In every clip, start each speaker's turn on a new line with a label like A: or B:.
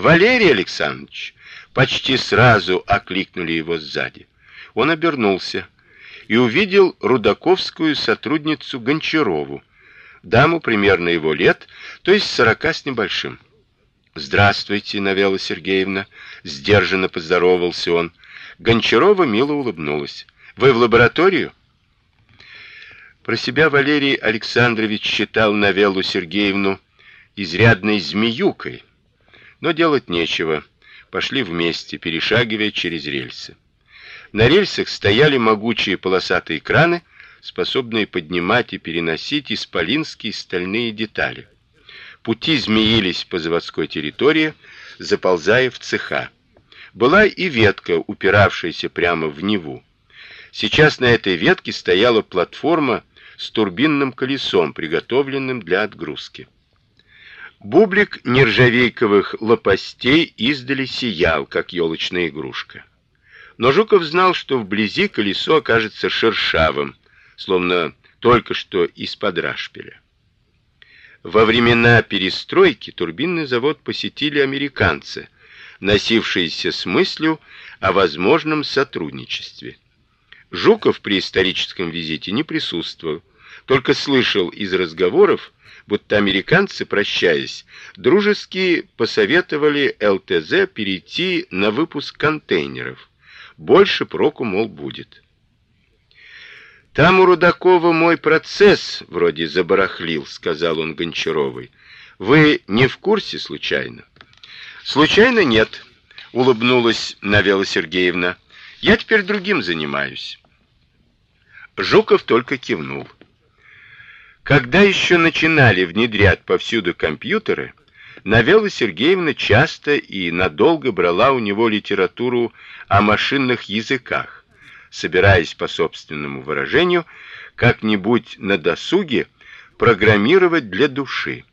A: Валерий Александрович почти сразу окликнули его сзади. Он обернулся и увидел рудаковскую сотрудницу Гончарову, даму примерно его лет, то есть сорока с небольшим. Здравствуйте, Навела Сергеевна, сдержанно поздоровался он. Гончарова мило улыбнулась. Вы в лабораторию? Про себя Валерий Александрович считал Навелу Сергеевну изрядной змеюкой, но делать нечего. Пошли вместе, перешагивая через рельсы. На рельсах стояли могучие полосатые краны, способные поднимать и переносить исполинские стальные детали. Пути змеились по заводской территории, заползая в цеха. Была и ветка, упиравшаяся прямо в Неву. Сейчас на этой ветке стояла платформа с турбинным колесом, приготовленным для отгрузки. Бублик нержавейковых лопастей издали сиял, как елочная игрушка. Но Жуков знал, что вблизи колесо окажется шершавым, словно только что из-под рашпиля. Во времена перестройки турбинный завод посетили американцы, носившиеся с мыслью о возможном сотрудничестве. Жуков при историческом визите не присутствовал, только слышал из разговоров, будто американцы, прощаясь, дружески посоветовали ЛТЗ перейти на выпуск контейнеров. Больше проку мол будет. Там у Рудакова мой процесс вроде забарахлил, сказал он Гончаровой. Вы не в курсе случайно? Случайно нет, улыбнулась Навела Сергеевна. Я теперь другим занимаюсь. Жуков только кивнул. Когда еще начинали внедрять повсюду компьютеры, Навела Сергеевна часто и надолго брала у него литературу о машинных языках, собираясь по собственному выражению как-нибудь на досуге программировать для души.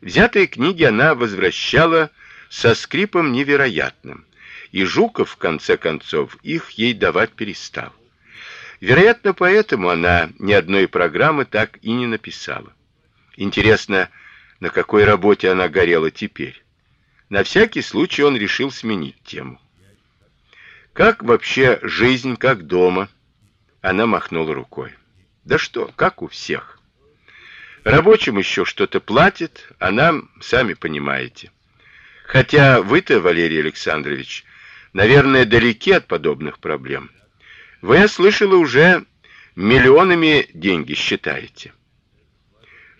A: Взятые книги она возвращала со скрипом невероятным, и Жуков в конце концов их ей давать перестал. Вероятно, поэтому она ни одной программы так и не написала. Интересно, на какой работе она горела теперь. На всякий случай он решил сменить тему. Как вообще жизнь, как дома? Она махнула рукой. Да что, как у всех. Рабочим еще что-то платят, а нам, сами понимаете. Хотя вы-то, Валерий Александрович, наверное, далеки от подобных проблем. Вы, я слышала, уже миллионами деньги считаете.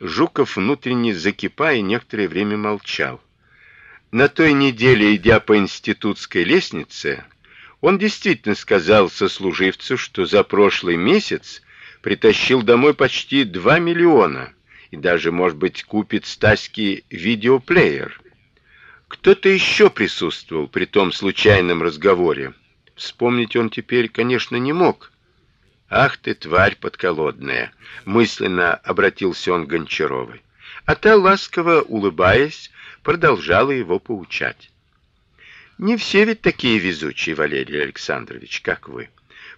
A: Жуков внутренне закипая некоторое время молчал. На той неделе, идя по институтской лестнице, он действительно сказал сослуживцу, что за прошлый месяц притащил домой почти 2 миллиона и даже, может быть, купит стаський видеоплеер. Кто-то еще присутствовал при том случайном разговоре. Вспомнить он теперь, конечно, не мог. Ах ты, тварь подколодная, мысленно обратился он к Гончаровой. А та ласково улыбаясь, продолжала его поучать. Не все ведь такие везучие, Валерий Александрович, как вы.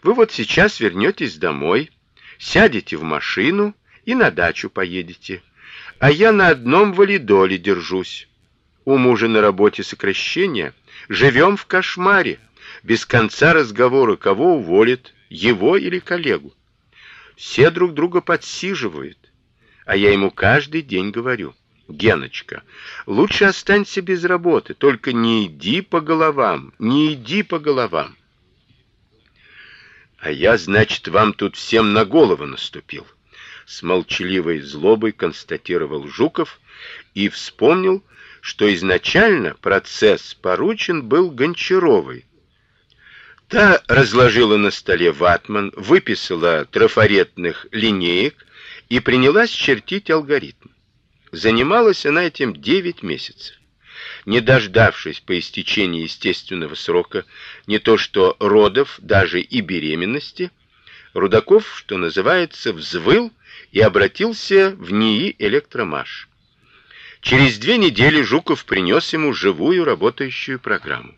A: Вы вот сейчас вернетесь домой, сядете в машину и на дачу поедете. А я на одном валидоле держусь. У мужа на работе сокращение, живем в кошмаре без конца разговора, кого уволят, его или коллегу. Все друг друга подсиживают, а я ему каждый день говорю: "Геночка, лучше останься без работы, только не иди по головам, не иди по головам". А я, значит, вам тут всем на голову наступил. С молчаливой злобой констатировал Жуков и вспомнил, что изначально процесс поручен был Гончаровой, Та разложила на столе ватман, выписала трафаретных линеек и принялась чертить алгоритм. Занималась она этим 9 месяцев. Не дождавшись по истечении естественного срока не то что родов, даже и беременности, Рудаков, что называется, взвыл и обратился в НИИ Электромаш. Через две недели Жуков принес ему живую работающую программу.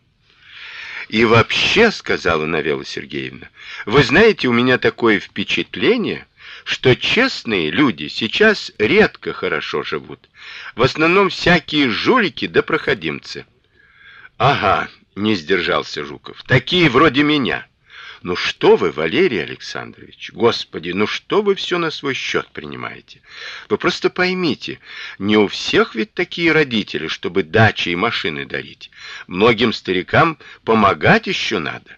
A: И вообще, сказала Навела Сергеевна, вы знаете, у меня такое впечатление, что честные люди сейчас редко хорошо живут. В основном всякие жулики да проходимцы. Ага, не сдержался Жуков. Такие вроде меня. Ну что вы, Валерий Александрович? Господи, ну что вы все на свой счет принимаете? Вы просто поймите, не у всех ведь такие родители, чтобы дачи и машины дарить. Многим старикам помогать еще надо.